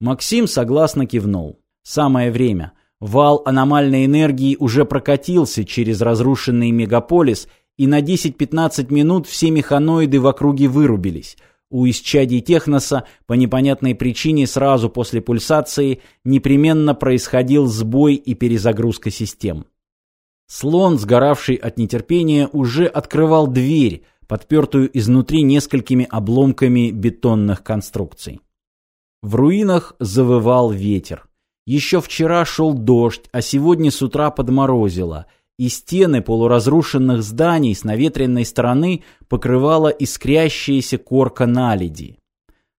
Максим согласно кивнул. Самое время. Вал аномальной энергии уже прокатился через разрушенный мегаполис, и на 10-15 минут все механоиды в округе вырубились. У исчадий Техноса по непонятной причине сразу после пульсации непременно происходил сбой и перезагрузка систем. Слон, сгоравший от нетерпения, уже открывал дверь, подпертую изнутри несколькими обломками бетонных конструкций. В руинах завывал ветер. Еще вчера шел дождь, а сегодня с утра подморозило, и стены полуразрушенных зданий с наветренной стороны покрывала искрящаяся корка наледи.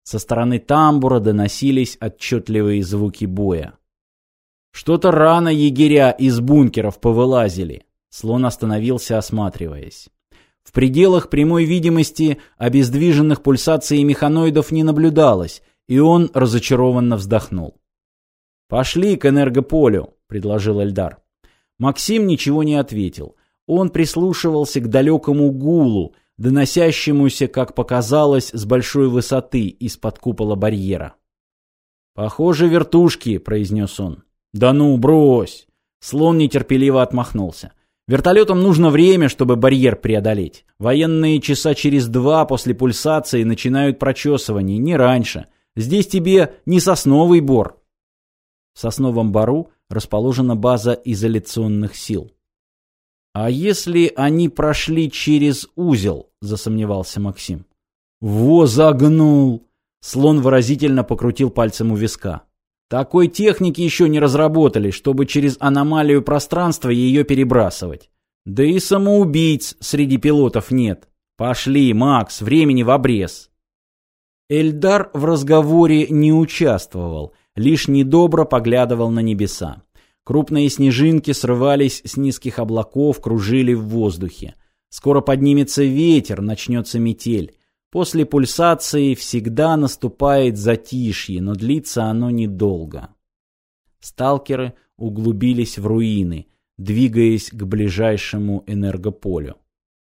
Со стороны тамбура доносились отчетливые звуки боя. Что-то рано егеря из бункеров повылазили. Слон остановился, осматриваясь. В пределах прямой видимости обездвиженных пульсаций механоидов не наблюдалось, и он разочарованно вздохнул. «Пошли к энергополю», — предложил Эльдар. Максим ничего не ответил. Он прислушивался к далекому гулу, доносящемуся, как показалось, с большой высоты из-под купола барьера. «Похоже, вертушки», — произнес он. «Да ну, брось!» Слон нетерпеливо отмахнулся. Вертолетам нужно время, чтобы барьер преодолеть. Военные часа через два после пульсации начинают прочесывание, не раньше. Здесь тебе не сосновый бор. В сосновом бору расположена база изоляционных сил. «А если они прошли через узел?» – засомневался Максим. «Во загнул!» – слон выразительно покрутил пальцем у виска. Такой техники еще не разработали, чтобы через аномалию пространства ее перебрасывать. Да и самоубийц среди пилотов нет. Пошли, Макс, времени в обрез. Эльдар в разговоре не участвовал, лишь недобро поглядывал на небеса. Крупные снежинки срывались с низких облаков, кружили в воздухе. Скоро поднимется ветер, начнется метель. После пульсации всегда наступает затишье, но длится оно недолго. Сталкеры углубились в руины, двигаясь к ближайшему энергополю.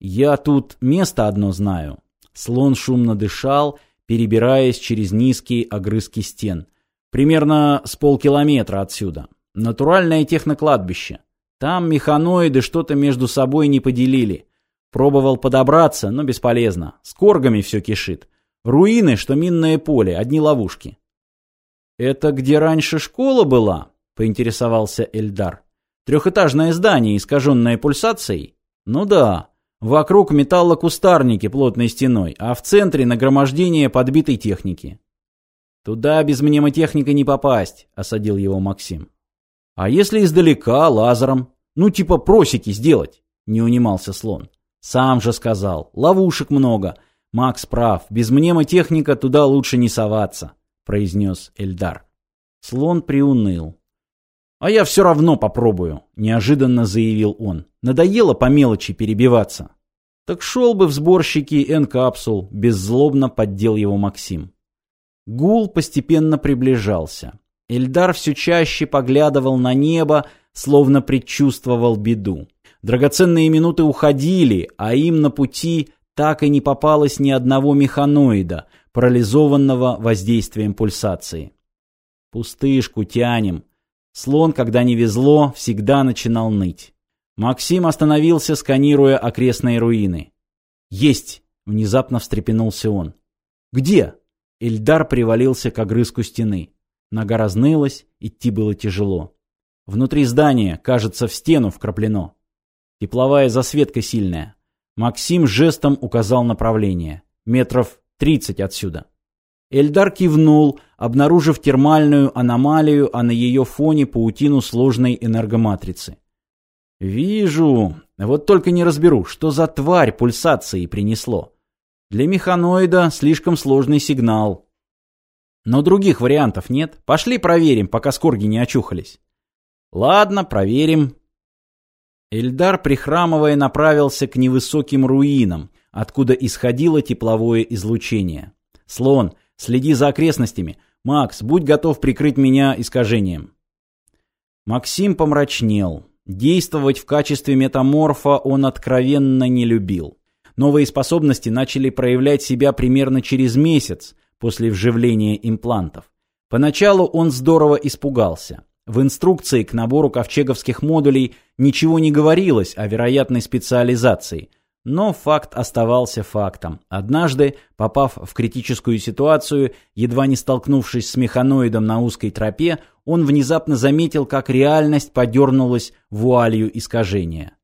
«Я тут место одно знаю». Слон шумно дышал, перебираясь через низкие огрызки стен. Примерно с полкилометра отсюда. Натуральное технокладбище. Там механоиды что-то между собой не поделили. Пробовал подобраться, но бесполезно. С коргами все кишит. Руины, что минное поле, одни ловушки. «Это где раньше школа была?» – поинтересовался Эльдар. «Трехэтажное здание, искаженное пульсацией?» «Ну да. Вокруг металлокустарники плотной стеной, а в центре нагромождение подбитой техники». «Туда без мнемотехника не попасть», – осадил его Максим. «А если издалека, лазером? Ну, типа просеки сделать?» – не унимался слон. Сам же сказал, ловушек много. Макс прав, без мнемотехника туда лучше не соваться, произнес Эльдар. Слон приуныл. А я все равно попробую, неожиданно заявил он. Надоело по мелочи перебиваться. Так шел бы в сборщики N-капсул, беззлобно поддел его Максим. Гул постепенно приближался. Эльдар все чаще поглядывал на небо, словно предчувствовал беду. Драгоценные минуты уходили, а им на пути так и не попалось ни одного механоида, парализованного воздействием пульсации. Пустышку тянем. Слон, когда не везло, всегда начинал ныть. Максим остановился, сканируя окрестные руины. «Есть!» — внезапно встрепенулся он. «Где?» Эльдар привалился к огрызку стены. Нога разнылась, идти было тяжело. Внутри здания, кажется, в стену вкраплено. Тепловая засветка сильная. Максим жестом указал направление. Метров тридцать отсюда. Эльдар кивнул, обнаружив термальную аномалию, а на ее фоне паутину сложной энергоматрицы. «Вижу. Вот только не разберу, что за тварь пульсации принесло. Для механоида слишком сложный сигнал. Но других вариантов нет. Пошли проверим, пока скорги не очухались». «Ладно, проверим», Эльдар, прихрамывая, направился к невысоким руинам, откуда исходило тепловое излучение. «Слон, следи за окрестностями. Макс, будь готов прикрыть меня искажением». Максим помрачнел. Действовать в качестве метаморфа он откровенно не любил. Новые способности начали проявлять себя примерно через месяц после вживления имплантов. Поначалу он здорово испугался. В инструкции к набору ковчеговских модулей ничего не говорилось о вероятной специализации. Но факт оставался фактом. Однажды, попав в критическую ситуацию, едва не столкнувшись с механоидом на узкой тропе, он внезапно заметил, как реальность подернулась вуалью искажения.